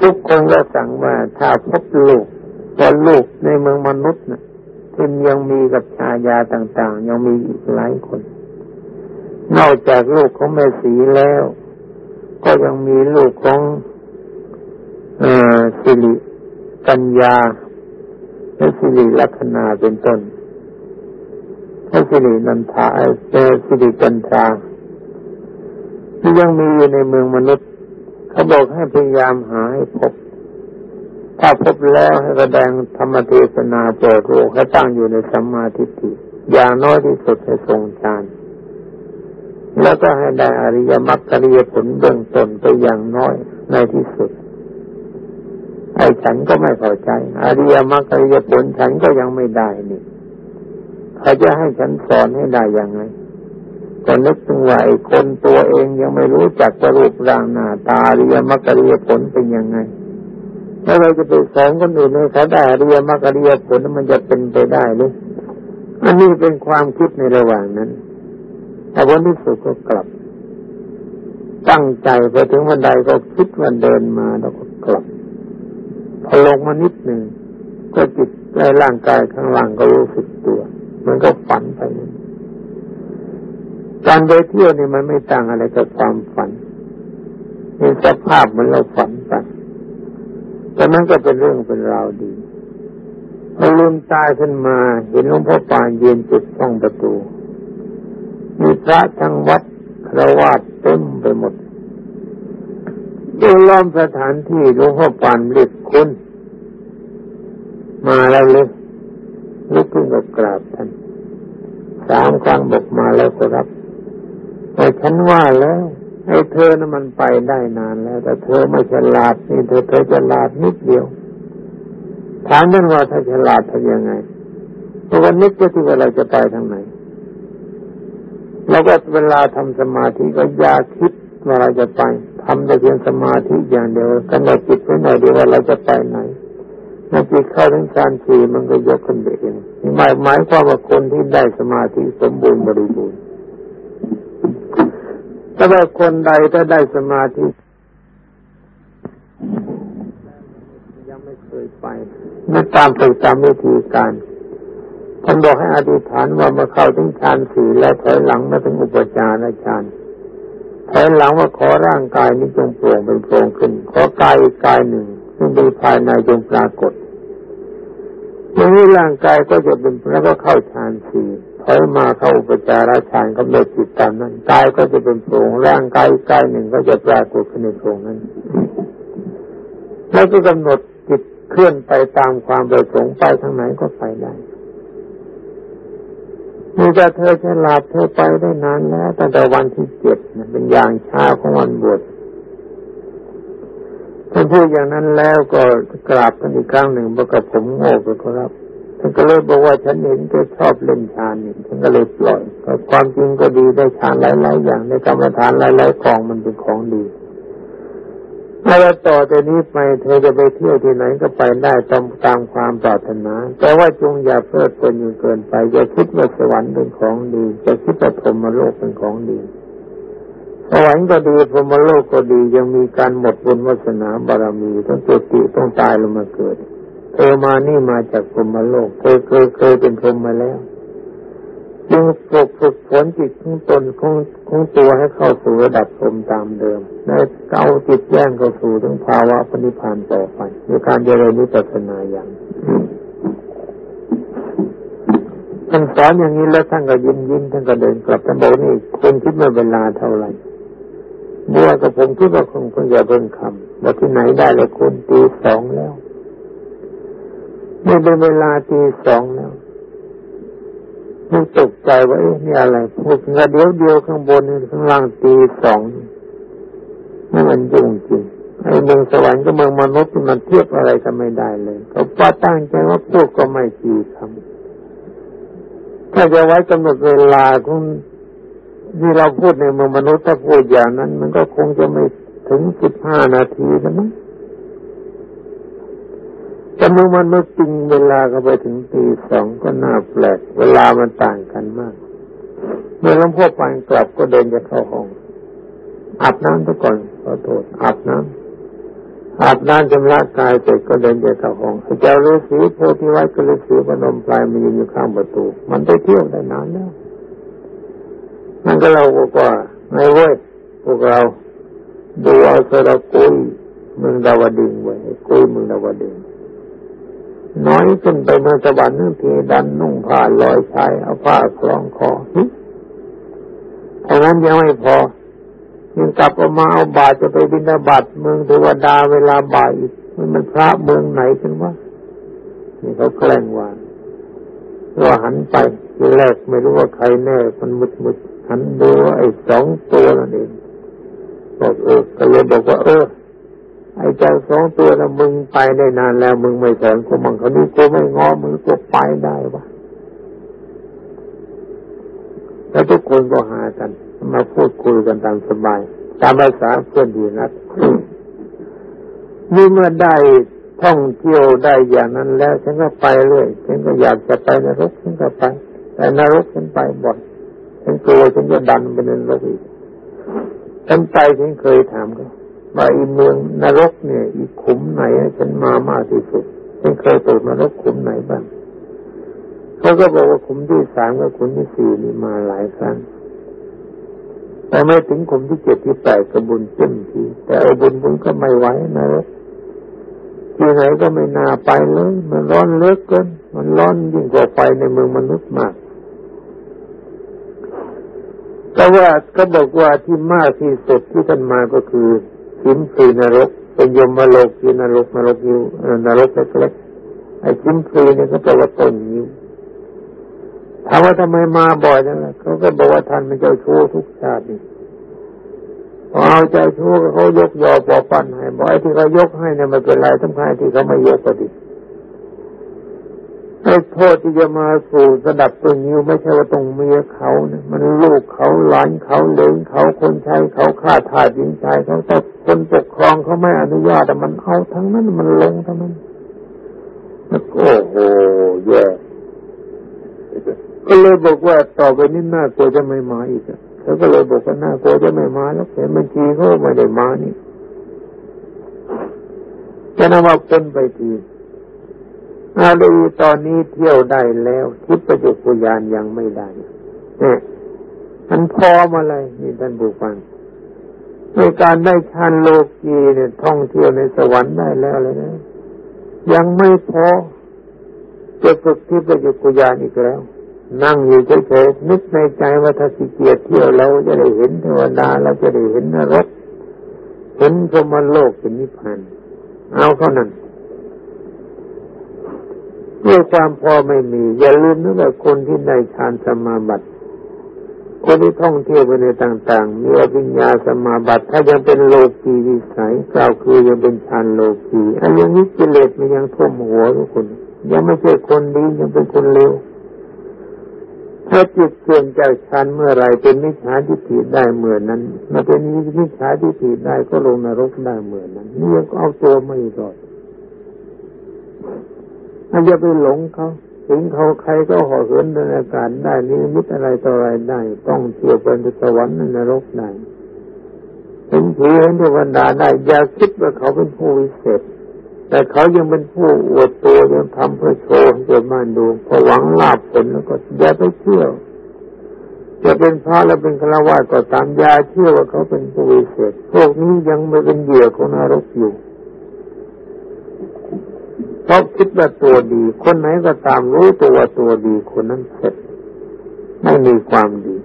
ทุกคนก็สั่งว่าถ้าพบลูกตอนลูกในเมืองมนุษย์นะ่ะที่ยังมีกับชายาต่าง ๆ ยังมีอีกหลายคน นอกจากลูกของแม่สีแล้ว ก็ยังมีลูกของอสิริกัญญาและสิริลัคนาเป็นต้นพระสิรินันทาเจอสิริกัญชาที่ยังมีอยู่ในเมืองมนุษย์ เขาบอกให้พยายามหาให้พบ ถ้าพบแล้วให้แสดงธรรมเทศนาโปรดโลกให้ตั้งอยู่ในสัมมาทิฏฐิอย่างน้อยที่สุดให้ทรงฌานแล้วก็ให้ได้อริยมรรคอริยผลเบื้องต้นไปอย่างน้อยในที่สุดไอ้ฉันก็ไม่พอใจ อริยมรรคอริยผลฉันก็ยังไม่ได้นี่เขาจะให้ฉันสอนให้ได้ยังไง ก็นึกถึงว่าไอ้คนตัวเองยังไม่รู้จักจะรูปร่างหน้าตาเรียมรรคเรียผลเป็นยังไงแล้วเราจะไปสอนคนอื่นให้เขาได้เรียมรรคเรียผลมันจะเป็นไปได้หรืออันนี้เป็นความคิดในระหว่างนั้นแต่วันที่สุดก็กลับ ตั้งใจไปถึงวันใดก็คิดวันเดินมาแล้วก็กลับพอลงมานิดหนึ่งก็จิตในร่างกายข้างล่างก็รู้สึกตัว มันก็ฝันไปนั่น การไปเที่ยวนี่มันไม่ต่างอะไรกับความฝันมีสภาพเหมือนเราฝันไปแต่นั้นก็เป็นเรื่องเป็นราวดีพอลืมตาขึ้นมาเห็นหลวงพ่อปานยืนจุดช่องประตู มีพระทั้งวัดครวาดเต็มไปหมดดูล้อมสถานที่หลวงพ่อปานเรียกคุณมาแล้วเลยลุกขึ้นกับกราบท่านสามครั้งบอกมาแล้วก็รับ แต่ฉันว่าแล้วไอ้เธอนะ่ะมันไปได้นานแล้ว แต่เธอไม่ฉลาดนี่เธอเธอฉลาดนิดเดียวถามท่นว่าถ้าฉลาดทำยังไงเพราะวันนึกจะที่ว่าเราจะไปทางไหนเราก็เวลาทำสมาธิก็อย่าคิดว่าเราจะไปทำแต่เพียงสมาธิอย่างเดียวกำหนดจิตไว้หน่อยเดียวว่าเราจะไปไหนเมื่อจิตเข้าถึงฌานสี่มันก็ยกขึ้นเองหมายหมายความว่าคนที่ได้สมาธิสมบูรณ์บริบูรณ์ ถ้าว่าคนใดถ้าได้สมาธิยังไม่เคยไปนั่ตามไปตามวิธีการท่านบอกให้อธิษฐานว่ามาเข้าถึงฌานสี่แล้วถอยหลังมาถึงอุปจารฌานถอยหลังว่าขอร่างกายนี้จงโปร่งเป็นโปร่งขึ้น ขอกายอีกกายหนึ่งซึ่งมีภายในจงปรากฏเมื่อนี้ร่างกายก็จะเป็นแล้วก็เข้าฌานสี่ ถอยมาเข้าอุปจารฌานกำหนดจิตตามนั้นกายก็จะเป็นโปร่งร่างกายกายหนึ่งก็จะปรากฏขึ้นในโปร่งนั้นแล้วก็กำหนดจิตเคลื่อนไปตามความประสงค์ไปทางไหนก็ไปได้มีแต่เธอฉลาดเธอไปได้นานแล้วตั้งแต่วันที่เจ็ดเป็นอย่างช้าของวันบวชท่านพูดอย่างนั้นแล้วก็กราบกันอีกครั้งหนึ่งบอกกับผมโง่ไปครับ ท่านก็เลยบอกว่าฉันเห็นแกชอบเล่นฌานนี่ฉันก็เลยปล่อยความจริงก็ดีได้ฌานหลายๆอย่างในกรรมฐานหลายๆกองมันเป็นของดีแล้วต่อจากนี้ไปเธอจะไปเที่ยวที่ไหนก็ไปได้ตามตามความปรารถนา แต่ว่าจงอย่าเพลิดเพลินอยู่เกินไป อย่าคิดว่าสวรรค์เป็นของดีจะคิดว่าพรหมโลกเป็นของดี สวรรค์ก็ดีพรหมโลกก็ดียังมีการหมดบุญวาสนาบารมีต้องเกิดติต้องตายลงมาเกิด เธอมานี่มาจากพรมโลกเคยเคยเคยเป็นพรมมาแล้วจึงฝึกฝึกฝนจิตของตนของของตัวให้เข้าสู่ระดับพรมตามเดิมในเก้าจิตแย่งเข้าสู่ถึงภาวะปณิพานต่อไปในการเจริญนิพพานาอย่างท่านสอนอย่างนี้แล้วท่านก็ยิ้มยิ้มท่านก็เดินกลับท่านบอกนี่คุณคิดว่าเวลาเท่าไหร่บัวกับผมคิดว่าคงคงอย่าเพิ่งคำว่าที่ไหนได้เลยคุณตีสองแล้ว นี่เป็นเวลาตีสองแล้วมันตกใจว่าเอ๊ะนี่อะไรพูดกระเดียวเดียวข้างบนข้างล่างตีสองนี่มันยุ่งจริงไอ้เมืองสวรรค์กับเมืองมนุษย์มันเทียบอะไรกันไม่ได้เลยเขาป้าตั้งใจว่าพูดก็ไม่กี่คำถ้าจะไว้กำหนดเวลาคุณที่เราพูดในเมืองมนุษย์ถ้าพูดอย่างนั้น มันก็คงจะไม่ถึงสิบห้านาทีนะมั้ง แต่เมื่อมันไม่จริงเวลาก็ไปถึงตีสองก็น่าแปลก เวลามันต่างกันมาก เมื่อหลวงพ่อปานกลับก็เดินจะเข้าห้อง อาบน้ำซะก่อนขอโทษอาบน้ำอาบน้ำชำระกายเสร็จก็เดินไปเข้าห้องเจ้าฤาษีโพธิวัตรก็ฤาษีพนมปลายมายืนอยู่ข้างประตู มันไปเที่ยวได้นานแล้วมันก็เราบอกว่าไงเว้ยพวกเราดูเอาสระกุยมึงดาวดึงไว้กุยมึงดาวดึง น้อยขึ้นไปเมื่อสวรรค์นั่นทีดันนุ่งผ้าลอยชายเอาผ้าคล้องคอเท่าะนั้นยังไม่พอยังกลับออกมาเอาบาตรจะไปบินาบัตเมืองเทวดาเวลาบ่ายอีกมันมันพระเมืองไหนกันวะนี่เขาแกล้งว่าว่าหันไปทีแรกไม่รู้ว่าใครแน่มันมุดมุดหันดูไอ้สองตัวนั่นเองบอกเออก็เลยบอกว่า เออ ไอ้เจ้าสองตัวนะมึงไปได้นานแล้ว มึงไม่สอนกูมังเขานี่กูไม่ง้อมึงกูไปได้วะแล้วทุกคนก็หากัน มาพูดคุยกันตามสบาย ตามภาษาเพื่อนดีนักนี่เมื่อได้ท่องเที่ยวได้อย่างนั้นแล้ว ฉันก็ไปเรื่อยฉันก็อยากจะไปนรกฉันก็ไป แต่นรกฉันไปบ่อยฉันกลัวฉันจะดันไปในนรกอีกฉันไปฉันเคยถามเขา ว่าอีเมืองนรกเนี่ย อีขุมไหนฉันมามากที่สุดฉันเคยตกนรกขุมไหนบ้างเขาก็บอกว่าขุมที่สามกับขุมที่สี่นี่มาหลายครั้งแต่ไม่ถึงขุมที่เจ็ดที่แปดกระบุญเต็มทีแต่อ้บุญบุญก็ไม่ไหวนะที่ไหนก็ไม่น่าไปเลย มันร้อนเลือกเกินมันร้อนยิ่งกว่าไฟในเมืองมนุษย์มากก็ว่าก็บอกว่าที่มากที่สุดที่ท่านมาก็คือ ชิมพีนรกเป็นยมโลกคือนรกนรกอยู่นรกเล็กๆไอ้ชิมพีเนี่ยก็แปลว่าต้นยิ้วถามว่าทำไมมาบ่อยนั่นแหละเขาก็บอกว่าท่านเป็นเจ้าชู้ทุกชาตินี่พอเอาใจชู้เขายกยอปอปั้นให้บ่อยที่เขายกให้เนี่ยมันเป็นไรสำคัญที่เขาไม่ยกก็ดี โทษที่จะมาสู่ระดับตัวนิ้วไม่ใช่ว่าตรงเมียเขาเนี่ยมันลูกเขาหลานเขาเลงเขาคนใช้เขาฆ่าทาสหญิงชายเขาแต่คนปกครองเขาไม่อนุญาตแต่มันเอาทั้งนั้นมันลงทั้งนั้นโอ้โหแย่ก็เลยบอกว่าต่อไปนี้น่ากลัวจะไม่มาอีกเขาก็เลยบอกว่าน่ากลัวจะไม่มาแล้วแต่บัญชีเขาไม่ได้มานี่จะนำว่าคนไปที อาลีตอนนี้เที่ยวได้แล้วทิพประจุกุยานยังไม่ได้เนี่ยมันพอมาเลยนี่ท่านผู้ฟังในการได้ชันโลกีเนี่ยท่องเที่ยวในสวรรค์ได้แล้วเลยนะยังไม่พอจะฝึกที่ประจุกุยานอีกแล้ว นั่งอยู่เฉยๆนึกในใจว่าถ้าสิเกียรเที่ยวเราจะได้เห็นเทวดาเราจะได้เห็นนรกเห็นสมโลกเป็นนิพพานเอาเท่านั้น เมื่อความพอไม่มี อย่าลืมนะว่าคนที่ในฌานสมาบัติคนที่ท่องเที่ยวไปในต่าง ๆ มีอภิญญาสมาบัติ ถ้ายังเป็นโลกีวิสัยกล่าวคือยังเป็นฌานโลกีอันยังนี้กิเลสมันยังท่วมหัวทุกคน ยังไม่ใช่คนดียังเป็นคนเลวถ้าจิตเปลี่ยนจากชั้นเมื่อไรเป็นมิจฉาทิฏฐิได้เหมือนนั้นมาเป็นมิจฉาทิฏฐิได้ก็ลงนรกได้เหมือนั้นนี่ยังเอาตัวไม่รอด มันจะไปหลงเขาถึงเขาใครก็ห่อเหินในอากาศได้นี่มิตรอะไรต่ออะไรได้ ต้องเที่ยวเป็นสวรรค์นรกได้เห็นผีเห็นเทวดาได้อย่าคิดว่าเขาเป็นผู้วิเศษ แต่เขายังเป็นผู้อวดตัวยังทำเพื่อโชว์เกิดมาดูพอหวังลาบผลแล้วก็อย่าไปเชื่อจะเป็นพระแล้วเป็นฆราวาสก็ตามยาเชื่อว่าเขาเป็นผู้วิเศษพวกนี้ยังไม่เป็นเหยื่อของนรกอยู่ เพราะคิดว่าตัวดี คนไหนก็ตามรู้ตัวว่าตัวดีคนนั้นเสร็จไม่มีความดี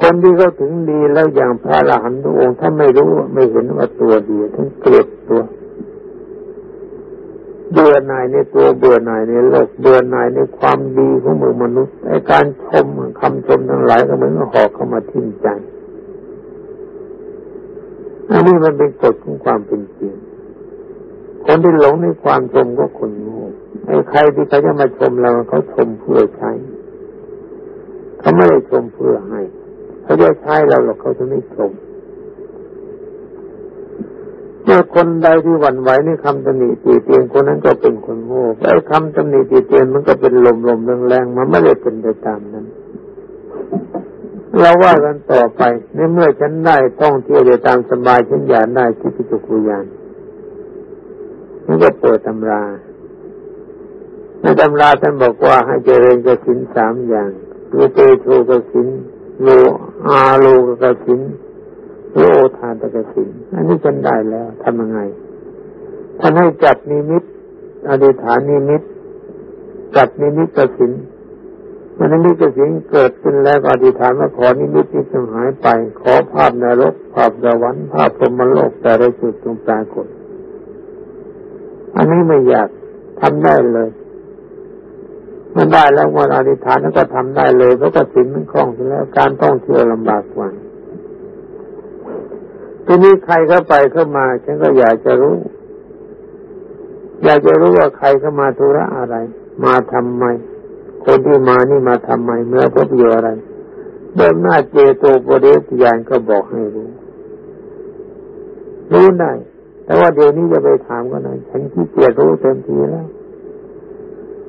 คนที่เขาถึงดีแล้วอย่างพระอรหันต์ทุกองค์ถ้าไม่รู้ไม่เห็นว่าตัวดีทั้งเกลียดตัวเบื่อหน่ายในตัวเบื่อหน่ายในโลกเบื่อหน่ายในความดีของมือมนุษย์ไอการชมคำชมทั้งหลายก็เหมือนหอกเข้ามาทิ้งใจอันนี้มันเป็นกฎของความเป็นจริง คนที่หลงในความชมก็คนโง่ไอ้ใครที่เขาจะมาชมเราเขาชมเพื่อใช้เขาไม่ได้ชมเพื่อให้เขาจะใช้เราหรอกเขาจะไม่ชมเมื่อคนใดที่หวั่นไหวในคำตำหนิตีเตียนคนนั้นก็เป็นคนโง่ไอ้คำตำหนิตีเตียนมันก็เป็นลมลมแรงแรงมันไม่ได้เป็นไปตามนั้นเราว่ากันต่อไปในเมื่อฉันได้ท่องเที่ยวได้ตามสบายฉันอยากได้ที่พิจุกุยาน ก็เปิดตำราในตำราท่านบอกว่าให้เจริญกสินสามอย่างรูเปโชกสินโลอาโลกสินโลทานตกสินอันนี้ฉันได้แล้วทำยังไงท่านให้จับนิมิตอธิษฐานนิมิตจับนิมิตกสินมันนิมิตกสินเกิดขึ้นแล้วอธิษฐานว่าขอนิมิตนี้จงหายไป ขอภาพนรกภาพสวรรค์ภาพพรหมโลกแต่ละจุดจงปรากฏ อันนี้ไม่อยากทำได้เลยมันได้แล้ววันอธิษฐานแล้วก็ทำได้เลยเพราะกสินมันคล่องแล้วการท่องเที่ยวลำบากกว่าทีนี้ใครเข้าไปเข้ามาฉันก็อยากจะรู้ อยากจะรู้ว่าใครเข้ามาธุระอะไร มาทำไม คนที่มานี่มาทำไมเมื่อพบอยู่อะไรเดิมหน้าเจโตโปเดสยานก็บอกให้รู้ รู้ได้ แต่ว่าเดี๋ยวนี้จะไปถามก็หน่อยฉันขี้เกียจรู้เต็มทีแล้ว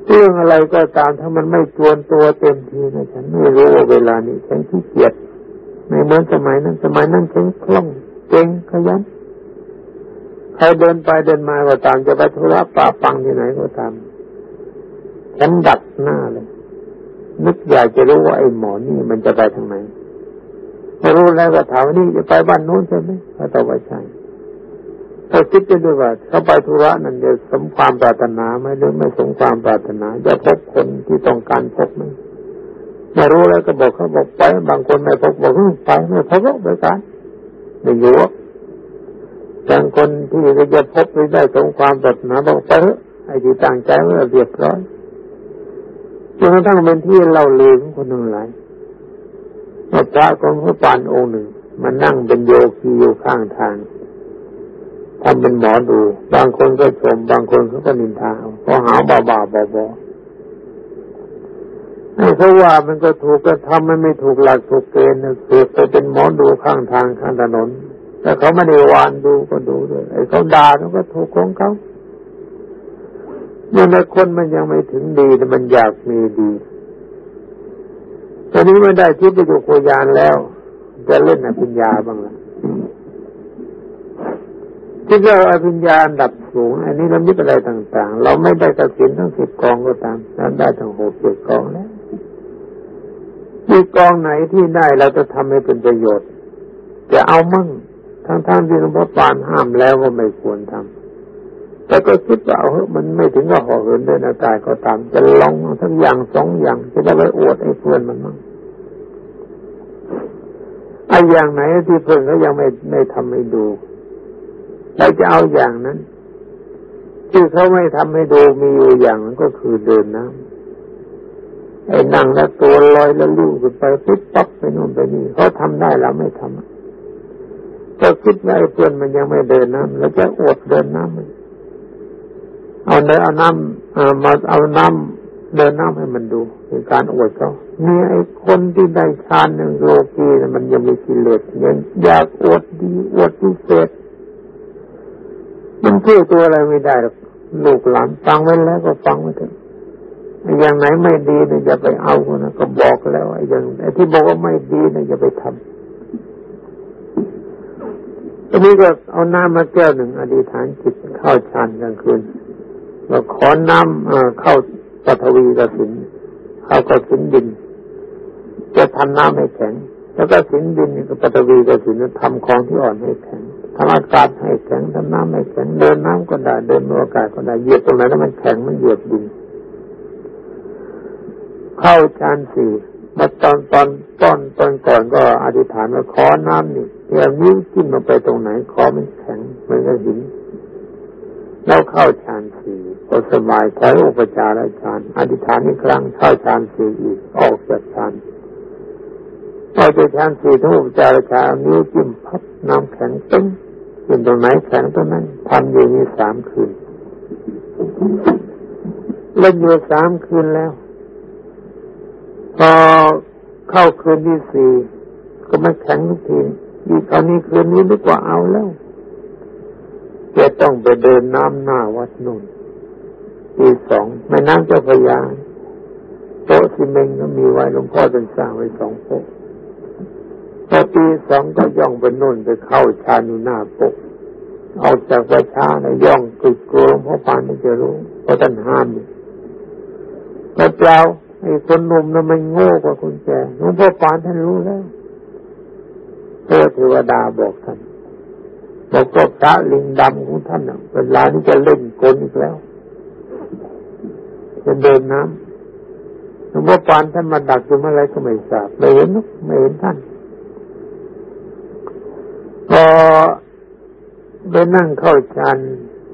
เรื่องอะไรก็ตามถ้ามันไม่จวนตัวเต็มทีนะฉันไม่รู้ว่าเวลานี้ฉันขี้เกียจไม่เหมือนสมัยนั้นสมัยนั้นฉันคล่องเก่งขยันใครเดินไปเดินมาก็ตามจะไปธุระป่าปังที่ไหนก็ตามฉันดักหน้าเลย นึกอยากจะรู้ว่าไอ้หมอนี่มันจะไปทางไหนพอรู้แล้วก็ถามว่านี่จะไปบ้านโน้นใช่ไหมเขาตอบว่าใช่ ถ้าคิดจะด้วยว่าเขาไปธุระนั่นจะสมความปรารถนาไหมหรือไม่สมความปรารถนาจะพบคนที่ต้องการพบไหมไม่รู้แล้วก็บอกเขาบอกไป บางคนไม่พบบอกไปไม่พบก็ไปกันไม่อยู่บางคนที่จะพบไม่ได้สมความปรารถนาบอกไปไอ้ที่ตั้งใจไว้เรียบร้อยจนกระทั่งเป็นที่เราลืมคนทั้งหลายพระของพระปานองค์หนึ่งมันนั่งเป็นโยคีอยู่ข้างทาง ทำเป็นหมอดู บางคนก็ชม บางคนเขาก็นินทาเขาหาบาบาบาบาให้เขาว่ามันก็ถูกก็ทำมันไม่ถูกหลักถูกเกณฑ์เสือกไปเป็นหมอดูข้างทางข้างถนนแต่เขาไม่ได้วานดูก็ดูด้วยไอ้เขาด่าเขาก็ถูกของเขาเมื่อคนมันยังไม่ถึงดีแต่มันอยากมีดีตอนนี้ไม่ได้คิดไปดูโคยานแล้ว จะเล่นอภิญญาบ้างละ ที่เราอภิญญาอันดับสูง อันนี้เราไม่เป็นอะไรต่าง ๆ เราไม่ได้กระสินทั้งสิบกองก็ตามเราได้ทั้งหกเจ็ดกองแล้วมีกองไหนที่ได้เราจะทำให้เป็นประโยชน์ จะเอามั่งทั้งท่านที่หลวงพ่อปานห้ามแล้วก็ไม่ควรทำแต่ก็คิดว่าเอามันไม่ถึงกับห่อเหินด้วยอากาศก็ตาม จะลองทั้งอย่างสองอย่างจะได้ไปอวดให้เพื่อนมันมั่งไอ้อย่างไหนที่เพื่อนเขายังไม่ไม่ทำให้ดู เราจะเอาอย่างนั้นที่เขาไม่ทำให้ดูมีอยู่อย่างนั้นก็คือเดินน้ำไอ้นั่งแล้วตัวลอยแล้วลู่ขึ้นไปปุ๊บปั๊บไปโน่นไปนี่เขาทำได้เราไม่ทำก็คิดว่าไอ้เพื่อนมันยังไม่เดินน้ำแล้วจะอดเดินน้ำมันเอาเดินเอาน้ำมาเอาน้ำเดินน้ำให้มันดูเป็นการอวดเขาเนี่ยไอ้คนที่ได้ฌานหนึ่งโลกีมันยังมีกิเลสยังอยากอวดดีอวดพิเศษ มันชื่อตัวอะไรไม่ได้หรอกลูกหลานฟังไว้แล้วก็ฟังไว้เถอะอย่างไหนไม่ดีเนี่ยจะไปเอานะก็บอกแล้วไอ้อย่างไอ้ที่บอกว่าไม่ดีเนี่ยจะไปทำทีนี้ก็เอาน้ำมาแก้วหนึ่งอธิษฐานจิตเข้าฌานกลางคืนเราขอน้ำเข้าปฐวีกระสินเข้ากสินดิน จะทำน้ำให้แข็ง แล้วก็สินดินกับปฐวีกระสินทำของที่อ่อนให้แข็ง ทำอากาศให้แข็งทำน้ำให้แข็งเดินน้ำก็ได้เดินบนอากาศก็ได้เหยียบตรงไหนแล้วมันแข็งมันเหยียบดินเข้าฌานสี่มาตอนตอนตอนตอนก่อนก็อธิษฐานว่าขอน้ำนี่เพียงนิ้วจิ้มลงไปตรงไหนคอมันแข็งมันก็หินเราเข้าฌานสี่ก็สบายถอยอุปจารฌานอธิษฐานอีกครั้งเข้าฌานสี่อีกออกจากฌานพอจะฌานสี่ทั้งอุปจารฌานนิ้วจิ้มพับน้ำแข็งตึ้ง เป็นตรงไหนแข็งตรงนั้นทำอย่างนี้สามคืนเล่นอยู่สามคืนแล้ว พอเข้าคืนที่สี่ก็ม่แข็งทุกทีอีกคราวนี้คืนนี้ดีกว่าเอาแล้วจะต้องไปเดินน้ำหน้าวัดนุ่นทีสองแม่น้ำเจ้าพยาโต๊ะซีเมงก็มีไว้หลวงพ่อเป็นสร้างไว้สองโต๊ะ อตีสองก็ย่องไปนุ่นไปเข้าชานุหน้าปกออกจากประชาในย่องกึกกลัวหลวงพ่อปานนี่จะรู้เพราะท่านห้ามแต่เปล่าไอ้คนหนุ่มนั้นมันโง่กว่าคนแก่หลวงพ่อปานท่านรู้แล้วเทเทวดาบอกท่านบอกว่าพระลิงดำของท่านเวลานี้จะเล่นกลอีกแล้วจะเดินน้ำหลวงพ่อปานท่านมาดักอยู่เมื่อไรก็ไม่ทราบไม่เห็นไม่เห็นท่าน พอไปนั่งเข้าฌาน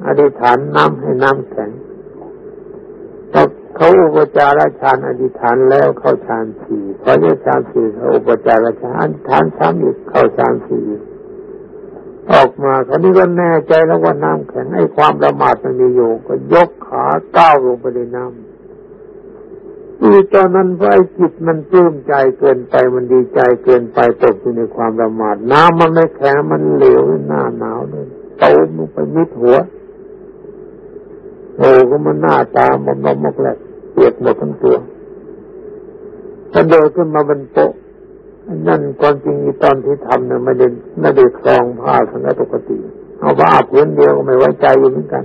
อธิษฐานน้ำให้น้ำแข็งพอเขาอุปจารฌานอธิษฐานแล้วเข้าฌานสี่พอเนี่ยฌานสี่เขาอุปจารฌานอธิษฐานซ้ำอีกเข้าฌานสี่ออกมาเขานี่ก็แน่ใจแล้วว่าน้ำแข็งไอ้ความประมาทมันมีอยู่ก็ยกขาก้าวลงไปในน้ำ คือตอนนั้นพระไอ้จิตมันปลื้มใจเกินไปมันดีใจเกินไปตกอยู่ในความประมาทน้ำมันไม่แข็งมันเหลวหน้าหนาวเลยโตลงไปมิดหัวโอ้ก็มันหน้าตามันมมกแหลกเปียกหมดทั้งตัวถ้าเดินขึ้นมาบนโต๊ะนั่นความจริงตอนที่ทำเนี่ยไม่ได้ไม่ได้คลองผ้าสังกปกติ เอาผ้าพื้นเดียวก็ไม่ไว้ใจอยู่เหมือนกัน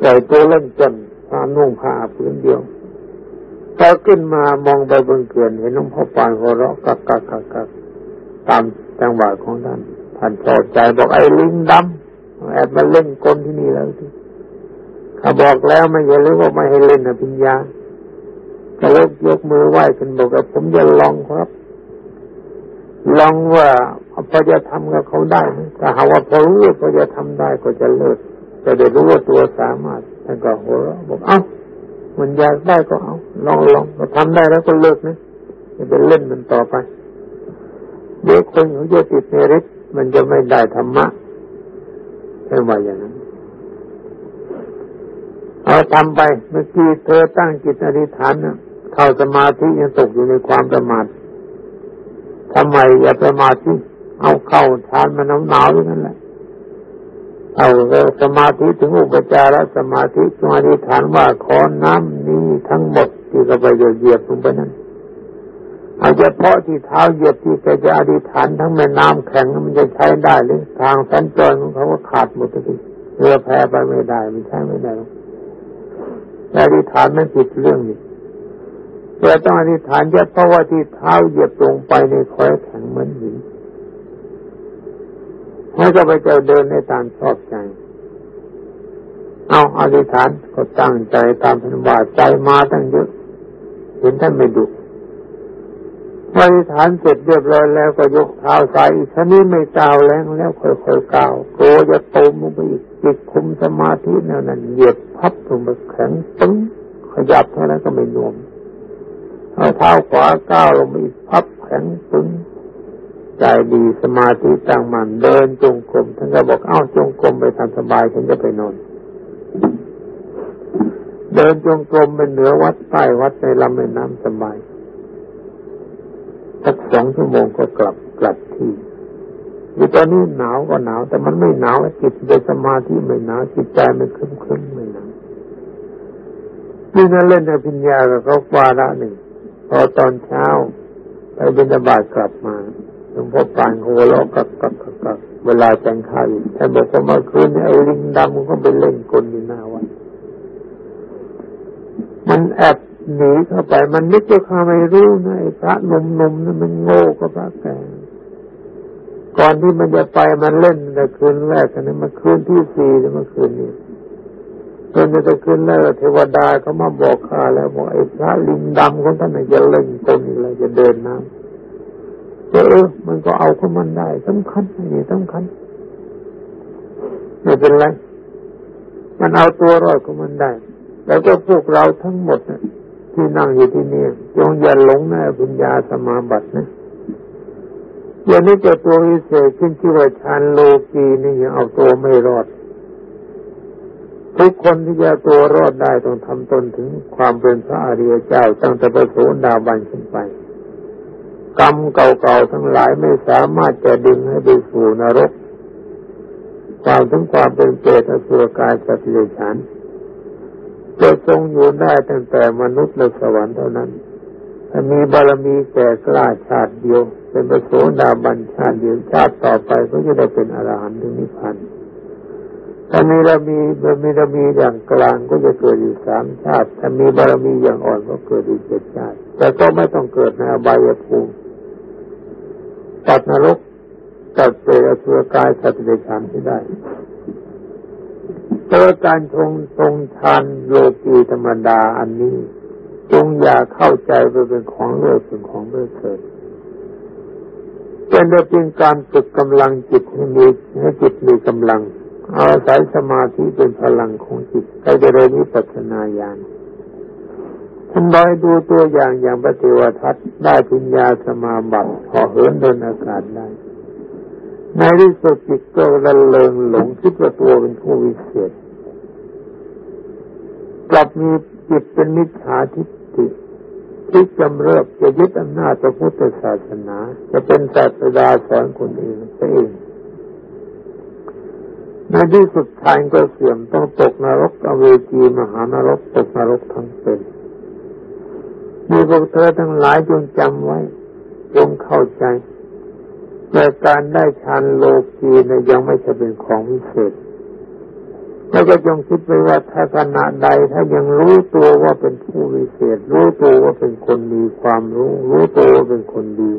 ใหญ่ตัวเล่นจน ผ้านุ่งผ้าพื้นเดียวพอขึ้นมามองไปบนเกลื่อนเห็นน้องพ่อปานหัวเราะกักกักกักกักตามจังหวะของท่านท่านพอใจบอกไอ้ลิงดำแอบมาเล่นกลที่นี่แล้วทีเขาบอกแล้วไม่อย่าลืมว่าไม่ให้เล่นนะพิญญาก็ยกยกมือไหว้กันบอกว่าผมจะลองครับ ลองว่าพอจะทำกับเขาได้ถ้าหาว่าพอรู้ว่าพอจะทำได้ก็จะเลิกจะได้รู้ว่าตัวสามารถ ท่านก็หัวเราะบอกเอ้ามันอยากได้ก็เอาลองลองพอทำได้แล้วก็เลิกนะจะไปเล่นมันต่อไปเด็กคนเขาจะติดในฤทธิ์มันจะไม่ได้ธรรมะใช่ไหมอย่างนั้นเอาทำไปเมื่อกี้เธอตั้งจิตอธิษฐานนะเข้าสมาธิยังตกอยู่ในความประมาททำไมอย่าประมาทที่เอาเข้าทานมันหนาวๆอย่างนั้นแหละ เอาสมาธิถึงอุปจารสมาธิจงอธิฐานว่าขอน้ำนี้ทั้งหมดที่เราไปเหยียบลงไปนั้นเอาเฉพาะที่เท้าเหยียบที่จะอธิฐานทั้งแม่น้ำแข็งมันจะใช้ได้หรือทางสัญจรของเขาก็ขาดหมดเลยเรือแพไปไม่ได้มันใช้ไม่ได้อธิษฐานไม่ผิดเรื่องนี้แต่ต้องอธิษฐานเฉพาะว่าที่เท้าเหยียบลงไปในคอยแข็งเหมือนหิน ให้ก็ไปเจอเดินในตามชอบใจ เอาอธิษฐานก็ตั้งใจตามธนบาใจมาตั้งเยอะ เห็นท่านไม่ดุอธิษฐานเสร็จเรียบร้อยแล้วก็ยกเท้าซ้ายอีกชนี้ไม่ก้าวแรงแล้วค่อยๆก้าวโกจะโตมลงไปอีกจิตคุมสมาธิแนวนั้นเหยียบพับลงไปแข็งตึงขยับเท่านั้นก็ไม่นวมเอาเท้าขวาก้าวลงไปอีกพับแข็งตึง ใจดีสมาธิตั้งมั่นเดินจงกรมท่านก็บอกเอ้าจงกรมไปทำสบายฉันจะไปนอนเดินจงกรมเป็นเหนือวัดใต้วัดในลำแม่น้ำสบายสักสองชั่วโมงก็กลับกลับที่อยู่ตอนนี้หนาวก็หนาว แต่มันไม่หนาวจิตในสมาธิไม่หนาวจิตใจมันคึมคึมไม่หนาวนี่นั่นเล่นอภิญญากับเขาวาระหนึ่งพอตอนเช้าไปบิณฑบาตกลับมา หลวงพ่อปานหัวเราะกับกับกับกับเวลาจังข้าวท่านบอกว่าเมื่อคืนไอ้ลิงดำมันก็ไปเล่นกลอยู่หน้าวัดมันแอบหนีเข้าไป มันนึกว่าข้าไม่รู้นะไอ้พระนมนมนั่นมันโง่กับพระแก่ก่อนที่มันจะไปมันเล่นแต่คืนแรกนะมันคืนที่สี่เมื่อคืนนี้จนจะคืนแรกเทวดาเขามาบอกข้าแล้วบอกไอ้พระลิงดำของท่านจะเล่นกลอะไรจะเดินน้ำ เออ มันก็เอาของมันได้สำคัญนี่สำคัญไม่เป็นไร มันเอาตัวรอดของมันได้ แล้วก็พวกเราทั้งหมดนะที่นั่งอยู่ที่นี่จงอย่าหลงในปัญญาสมาบัตินะอย่างนี้จะตัววิเศษขึ้นที่ว่าชานโลกีนี่ยังเอาตัวไม่รอด ทุกคนที่จะตัวรอดได้ต้องทำตนถึงความเป็นพระอริยเจ้าตั้งแต่ประโสดาบันขึ้นไป กรรมเก่าๆทั้งหลายไม่สามารถจะดึงให้ไปสู่นรกความถึงความเป็นเปรตอสุรกายสัตว์เดรัจฉานจะทรงอยู่ได้ตั้งแต่มนุษย์และสวรรค์เท่านั้นถ้ามีบารมีแก่กล้าชาติเดียว เป็นพระโสดาบันชาติเดียวชาติต่อไปก็จะได้เป็นอรหันต์ถึงนิพพานถ้ามีบารมีบารมีบารมีอย่างกลางก็จะเกิดอยู่สามชาติ ถ้ามีบารมีอย่างอ่อนก็เกิดอีกเจ็ดชาติ แต่ก็ไม่ต้องเกิดในอบายภูมิ ตัดนรกตัดเปรตอสุรกายสัตว์เดรัจฉานที่ได้แต่การทงทรงทานโลกีธรรมดาอันนี้ จงอย่าเข้าใจไปเป็นของเลิศเป็นของเลิศเถิดเป็นได้เป็นการฝึกกำลังจิตให้มีให้จิตมีกำลังอาศัยสมาธิเป็นพลังของจิตไปเจริญวิปัสสนาญาณ ท่านบอยดูตัวอย่างอย่างปฏิวัติได้ปัญญาสมาบัติพอเหินเดินอากาศได้ในที่สุดจิตก็ระเริงหลงคิดว่าตัวเป็นผู้วิเศษกลับมีจิตเป็นมิจฉาทิฏฐิที่จำเริบจะยึดอำนาจพระพุทธศาสนา จะเป็นศาสดาสอนคนอื่นเองในที่สุดทานก็เสื่อมต้องตกนรกอเวจีมหานรกตกนรกทั้งเป็น มีพวกเธอทั้งหลายจงจำไว้ จงเข้าใจแต่การได้ฌานโลกีนะยังไม่จะเป็นของวิเศษแล้วก็จงคิดไว้ว่าถ้าขณะใดถ้ายังรู้ตัวว่าเป็นผู้วิเศษ รู้ตัวว่าเป็นคนมีความรู้ รู้ตัวว่าเป็นคนดี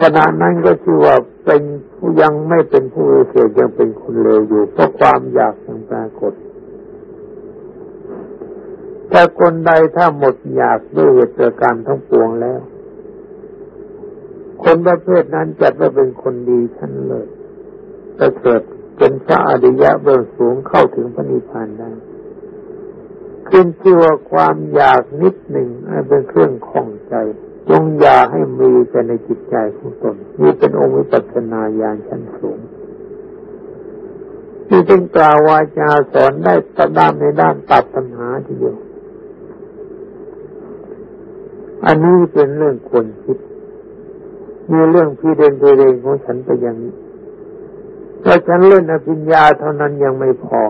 ขณะนั้นก็คือว่าเป็นผู้ยังไม่เป็นผู้วิเศษยังเป็นคนเลวอยู่เพราะความอยากยังปรากฏ แต่คนใดถ้าหมดอยากด้วยเหตุการณ์ทั้งปวงแล้ว คนประเภทนั้นจัดว่าเป็นคนดีชั้นเลยประเสริฐเป็นพระอริยะเบื้องสูงเข้าถึงพระนิพพานได้ขึ้นชื่อว่าความอยากนิดหนึ่งเป็นเครื่องข้องใจจงอย่าให้มีแต่ในจิตใจของตนนี่เป็นองค์วิปัสสนาญาณชั้นสูงที่เป็นกล่าววาจาสอนได้ตะด้านในด้านตัดปัญหาทีเดียว อันนี้เป็นเรื่องคนคิดมีเรื่องพี่เดินไปเองของฉันไปอย่างนี้ถ้าฉันเล่นอภิญญาเท่านั้นยังไม่พอ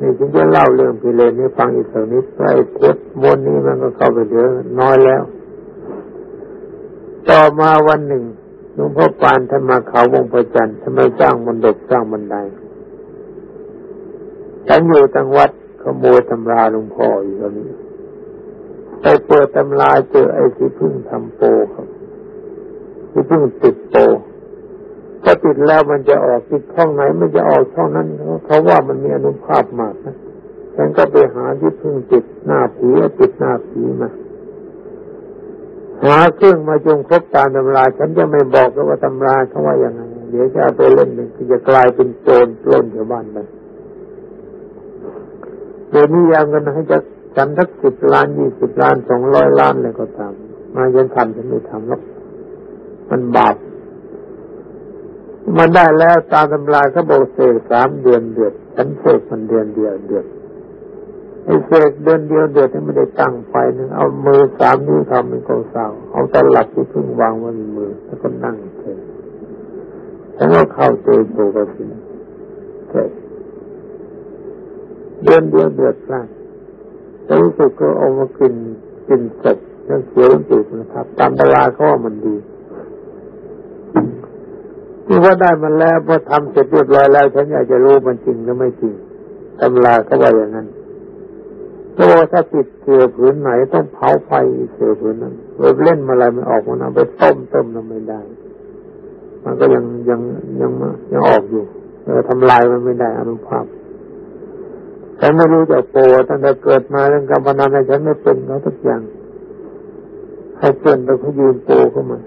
นี่ฉันจะเล่าเรื่องพิเรนให้ฟังอีกสักนิดไอ้เทปมนนี้มันก็เข้าไปเยอะน้อยแล้ว ต่อมาวันหนึ่งหลวงพ่อปานท่านมาเขาวงประจันทำไมสร้างมันดบสร้างบันไดฉันอยู่ตังวัดขโมยตำราหลวงพ่ออยู่ตอนนี้ ไปเปิดตำราเจอไอ้ที่พึ่งทำโปครับที่พึ่งติดโปถ้าติดแล้วมันจะออกติดช่องไหนมันจะออกช่องนั้นเพราะว่ามันมีอนุภาพมากนะฉันก็ไปหาที่พึ่งติดหน้าผีติดหน้าผีมาหาเครื่องมาจงครบตามตำรา ฉันจะไม่บอกว่าตำราเขาว่าอย่างไงเดี๋ยวจะเอาไปเล่นหนึ่งจะกลายเป็นโจรปล้นชาวบ้านไปเดี๋ยวนี้ยาเงินให้จะ ฉันทักสิบล้านยี่สิบล้านสองร้อยล้านเลยก็ตาม มายันทำฉันไม่ทำหรอกมันบาปมันได้แล้วตามตำราเขาบอกเสกสามเดือนเดือดฉันเสกมันเดือนเดียวเดือดไอ้เสกเดือนเดียวเดือดไม่ได้ตั้งไฟนึงเอามือสามนิ้วทำเป็นกองสาวเอาตลับที่พึ่งวางไว้ในมือแล้วก็นั่งเสกฉันก็เข้าใจโปกสิเสกเดือนเดียวเดือดพลาด แต่รู้สึกก็เอามากินกินสดแล้วเขียวจืดนะครับ ตามตำราเขาว่ามันดีที่ว่าได้มันแล้วพอทำเสร็จเรียบร้อยแล้วฉันอยากจะรู้มันจริงหรือไม่จริงตำราก็ว่าอย่างนั้นเพราะว่าถ้าติดเสือผืนไหนต้องเผาไฟเสือผืนนั้นเล่นมาอะไรมันออกมานะไปต้มต้มแล้วไม่ได้ มันก็ยังยังยังยังออกอยู่แต่ทำลายมันไม่ได้อนุภาพ ฉันไม่รู้จะโปตั้งแต่เกิดมาเรื่องกรรมนันฉันไม่เป็นเขาทุกอย่างให้เพื่อนไปเขายืนโปเข้ามา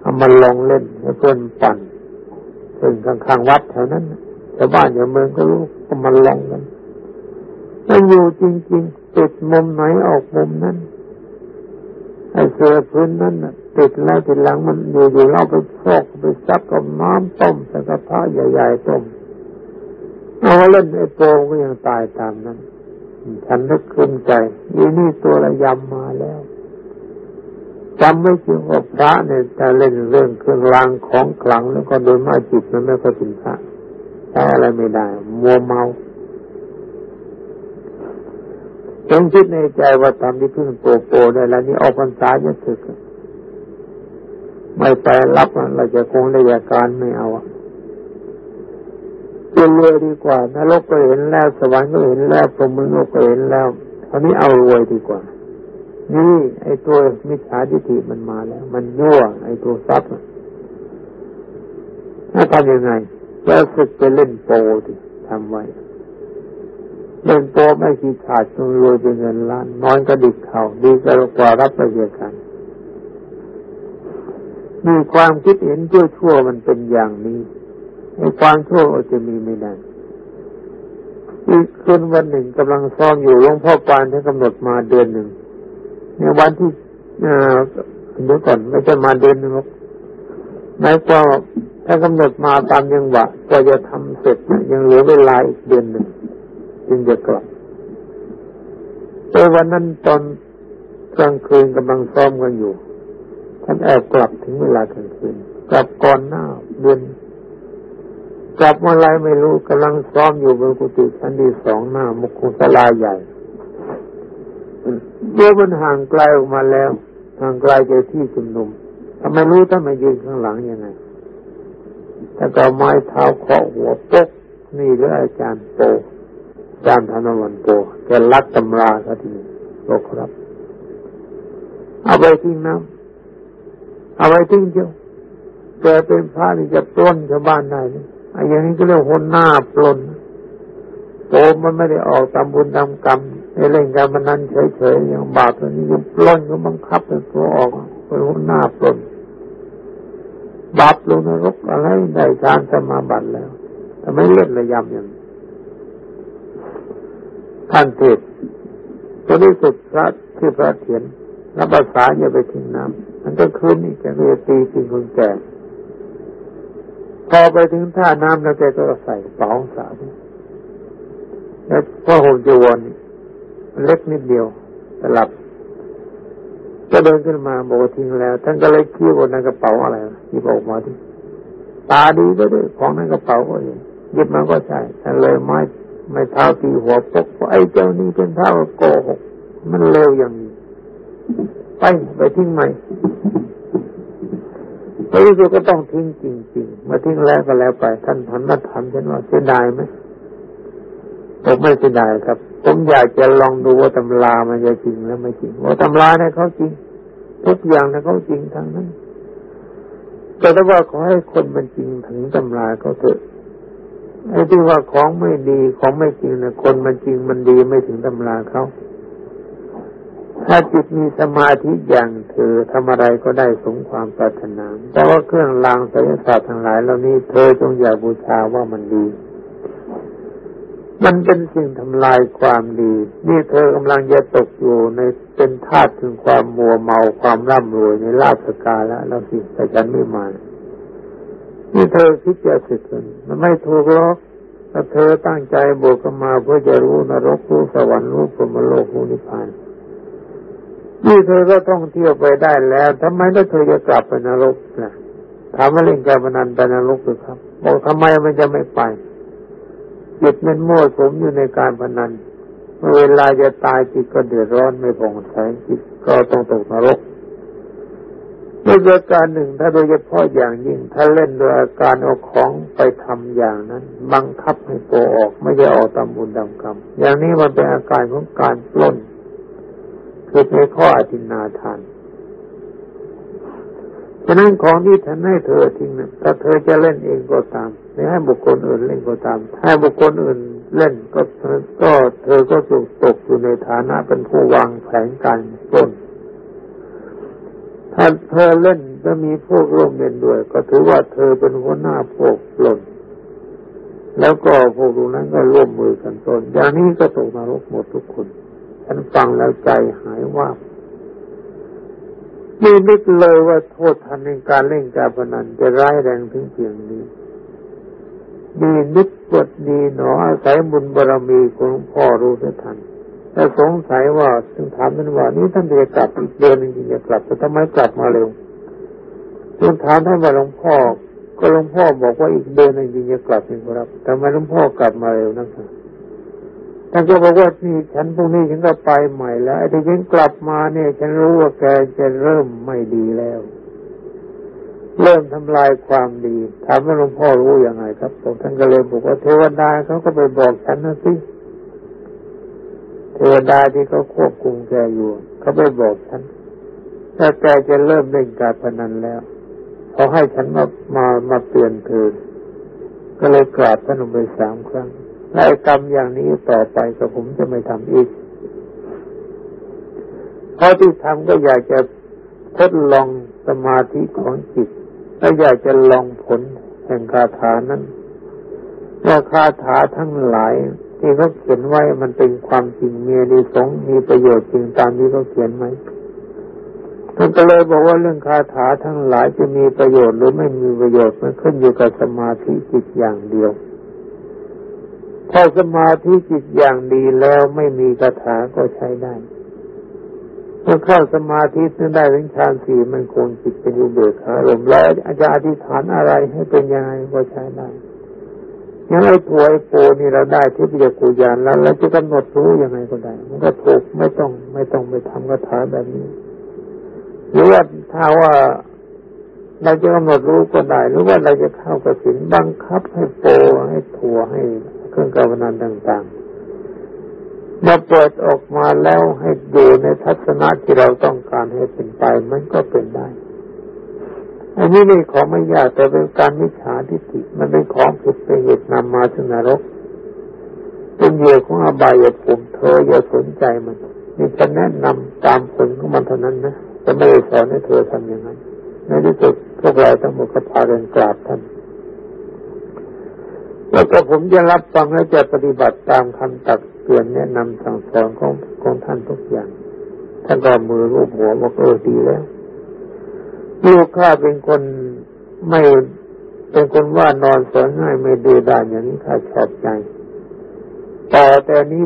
เอามาลองเล่นให้เพื่อนปั่นซึ่งข้างวัดแถวนั้นชาวบ้านอย่างเมืองก็รู้ก็มาลองกันมันอยู่จริงๆติดมุมไหนออกมุมนั้นไอ้เสื้อพื้นนั้นติดแล้วติดหลังมันอยู่อยู่เราไปฟอกไปซักกับน้ำต้มใส่กระทะใหญ่ๆต้ม เอาเล่นไอ้โปงก็ยังตายตามนั้น ฉันนึกขึ้นใจอีนี่ตัวระยำมาแล้วจำไม่จริงว่าพระเนี่ยจะเล่นเรื่องเครื่องรางของขลังแล้วก็โดยมาจิตมันไม่ก็ถึงพระใช้อะไรไม่ได้ มัวเมาผมคิดในใจว่าทำที่พึ่งโปโปได้แล้วนี่ออกพรรษาจะสึกไม่ไปรับมันเราจะคงได้ยาการไม่เอาจะ รวยดีกว่านรกก็เห็นแล้วสวรรค์ก็เห็นแล้วพรหมโลกก็เห็นแล้วตอนนี้เอารวยดีกว่า นี่ ไอ้ตัวมิจฉาทิฏฐิมันมาแล้ว มันยั่วไอ้ตัวทรัพย์ถ้าทำยังไงจะสึกไปเล่นโปดิทำไว้เล่นโปไม่ขี้ขาดจนรวยเป็นเงินล้านนอนกระดิกเข่าดีกว่ารับไปเยกันมีความคิดเห็นชั่วชั่วมันเป็นอย่างนี้ ความชั่วจะมีไม่ได้อีกคืนวันหนึ่งกำลังซ้อมอยู่หลวงพ่อปานท่านกำหนดมาเดือนหนึ่ง ในวันที่เดี๋ยวก่อนไม่ใช่มาเดือนหนึ่งหรอกหมายความว่าถ้ากำหนดมาตามยังหวะก็จะทำเสร็จยังเหลือเวลาอีกเดือนหนึ่งจึงจะกลับแต่วันนั้นตอนกลางคืนกำลังซ้อมกันอยู่ท่านแอบกลับถึงเวลากลางคืนกลับก่อนหน้าเดือน กลับมาไรไม่รู้กำลังซ้อมอยู่บนกุฏิชั้นที่สองหน้ามุกุลาใหญ่เมื่อมันห่างไกลออกมาแล้วห่างไกลจากที่ชุมนุมทำไมรู้ถ้ามายืนข้างหลังยังไงถ้าก็ไม้เท้าเคาะหัวปุ๊กนี่หรืออาจารย์โตอาจารย์ธนวันโตแกรักตำราครับทีนี้บอกครับ เอาไปทิ้งน้ำเอาไว้ทิ้งเจ้าแกเป็นพระนี่จะปล้นชาวบ้านได้นี่ อ้อย่างนี้ก็เรียกคนหน้าปลนโตมันไม่ได้ออกตามบุญตามกรรมในเล่นการมันนั้นเฉยๆอย่างบาปตัวนี้ยังปล้นก็บังคับเป็นตัวออกเป็นคนหน้าปลนบาปลงนรกอะไรได้การสมาบัติแล้วแต่ไม่เล่นระยำอย่างท่านเทศตัวนี้สุดพระที่พระเถียนรับภาษาอย่าไปทิ้งน้ำมันก็คืนนี่แกก็จะตีสิ่งคนแก่ พอไปถึงท่าน้ำแล้วแกก็ใส่เป๋าสาวแล้วพ่อห่มจีวรเล็กนิดเดียวสลับ ก็เดินขึ้นมาบอกทิ้งแล้ว ท่านก็เลยคิดว่าในกระเป๋าอะไรที่บอกมาที่ตาดีก็ด้วยของในกระเป๋าก็เองหยิบมันก็ใช่ท่านเลยไม้ไม่เท้าตีหัวปกไอ้เจ้านี่เป็นเท้าโกหกมันเร็วอย่างนี้ไปไปทิ้งใหม่ ในที่สุดก็ต้องทิ้งจริงๆมาทิ้งแล้วก็แล้วไป ท่านทันมาถามฉันว่าเสียดายไหมผมไม่เสียดายครับ ผมอยากจะลองดูว่าตำรามันจะจริงแล้วไม่จริงว่าตำราเนี่ยเขาจริง ทุกอย่างเนี่ยเขาจริงทั้งนั้นแต่ถ้าว่าขอให้คนมันจริงถึงตำราก็เถอะไอ้ที่ว่าของไม่ดีของไม่จริงนะคนมันจริงมันดีไม่ถึงตำราเขา ถ้าจิตมีสมาธิอย่างเธอทำอะไรก็ได้สมความปรารถนาแต่ว่าเครื่องรางไสยศาสตร์ทั้งหลายเหล่านี้เธอจงอย่าบูชาว่ามันดี มันเป็นสิ่งทำลายความดี นี่เธอกำลังจะตกอยู่ในเป็นทาสถึงความมัวเมาความร่ำรวยในลาภสกาล้วแล้วสิแต่ฉันไม่มานี่เธอคิดจะสึกมันไม่ถูกหรอกถ้าเธอตั้งใจบวกมาเพื่อจะรู้นรกรู้สวรรค์รู้พรหมโลกรู้นิพพาน นี่เธอก็ท่องเที่ยวไปได้แล้วทำไมแล้วเธอจะกลับไปนรกนะถามว่าเล่นการพนันไปนรกหรือครับ บอกทำไมมันจะไม่ไปจิตมันมั่วสมอยู่ในการพนันเวลาจะตายจิตก็เดือดร้อนไม่ผ่องใสจิตก็ต้องตกนรกในประการหนึ่งถ้าโดยเฉพาะอย่างยิ่งถ้าเล่นโดยอาการเอาของไปทำอย่างนั้น บังคับให้โตออกไม่ได้ออกตามบุญตามกรรมอย่างนี้มันเป็นอาการของการปล้น คือในข้ออธินาทานฉะนั้นของที่ท่านให้เธอทิ้งนะถ้าเธอจะเล่นเองก็ตามหรือให้บุคคลอื่นเล่นก็ตามถ้าบุคคลอื่นเล่นก็ก็เธอก็ถูกตกอยู่ในฐานะเป็นผู้วางแผนการต้น ถ้าเธอเล่นจะมีพวกร่วมเล่นด้วย ก็ถือว่าเธอเป็นหัวหน้าพวกหล่น แล้วก็พวกนั้นก็ร่วมมือกันต้น อย่างนี้ก็ตกนรกหมดทุกคน ฉันฟังแล้วใจหายว่าไม่นึกเลยว่าโทษทันในการเล่นการพนันจะร้ายแรงถึงเพียงนี้ มีนึกกดดีหนออาศัยบุญบารมีของพ่อรู้เสียทันแต่สงสัยว่าถึงถามมันว่านี้ท่านจะกลับอีกเดือนหนึ่งจะกลับแต่ทำไมกลับมาเร็วจึงถามท่านว่าหลวงพ่อ ก็หลวงพ่อบอกว่าอีกเดือนหนึ่งจะกลับเองครับทำไมหลวงพ่อกลับมาเร็วนัก ท่านก็บอกว่านี่ฉันพรุ่งนี้ฉันก็ไปใหม่แล้วไอ้ที่ฉันกลับมาเนี่ย ฉันรู้ว่าแกจะเริ่มไม่ดีแล้ว เริ่มทำลายความดีถามว่าหลวงพ่อรู้ยังไงครับผมท่านก็เลยบอกว่าเทวดาเขาก็ไปบอกฉันนะสิเทวดาที่เขาควบคุมแกอยู่เขาไปบอกฉันถ้าแกจะเริ่มเล่นการพนันแล้วเขาให้ฉันมามามาเตือนเธอก็เลยกราบท่านลงไปสามครั้ง ไอ้กรรมอย่างนี้ต่อไปก็ผมจะไม่ทำอีก เพราะที่ทำก็อยากจะทดลองสมาธิของจิตและอยากจะลองผลแห่งคาถานั้นว่าคาถาทั้งหลาย ที่เขาเขียนไว้มันเป็นความจริงมีดีสงมีประโยชน์จริงตามที่เขาเขียนไหมท่านก็เลยบอกว่าเรื่องคาถาทั้งหลายจะมีประโยชน์หรือไม่มีประโยชน์มันขึ้นอยู่กับสมาธิจิตอย่างเดียว ถ้าสมาธิจิตอย่างดีแล้วไม่มีคาถาก็ใช้ได้เมื่อเข้าสมาธินั้นได้ถึงฌานสี่มันคงจิตเป็นอุเบกขาลมแล้วอาจารย์อธิษฐานอะไรให้เป็นยังไงก็ใช้ได้ยังไอ้ถวยโปนี่เราได้ที่ปิยกุญานแล้วเราจะกำหนดรู้ยังไงก็ได้ มันก็ถูกไม่ต้องไม่ต้องไปทำคาถาแบบนี้หรือว่าถ้าว่าเราจะกำหนดรู้ก็ได้ หรือว่าเราจะเข้ากระสินบังคับให้โปให้ถัวให้ รื่องกาวนันต่างๆมาเปิดออกมาแล้วให้ดูในทัศนะที่เราต้องการให้เป็นไปมันก็เป็นได้ อันนี้ไม่ของไม่ยากแต่เป็นการมิจฉาทิฏฐิมันเป็นของผิดเป็นเหตุนำมาถึงนรกเป็นเหยื่อของอบายภูมิเธออย่าสนใจมันนี่จะแนะนำตามผลของมันเท่านั้นนะจะไม่ได้สอนให้เธอทำอย่างนั้นในที่สุดพวกเราทั้งหมดก็พาเดินกราบท่าน แล้วก็ผมจะรับฟังและจะปฏิบัติตามคำตักเตือนแนะนำสั่งสอนของของท่านทุกอย่างท่านก็มือรูปหัวบอกเออดีแล้วลูกข้าเป็นคนไม่เป็นคนว่านอนสอนง่ายไม่ดื้อด้านอย่างนี้ข้าชอบใจต่อแต่นี้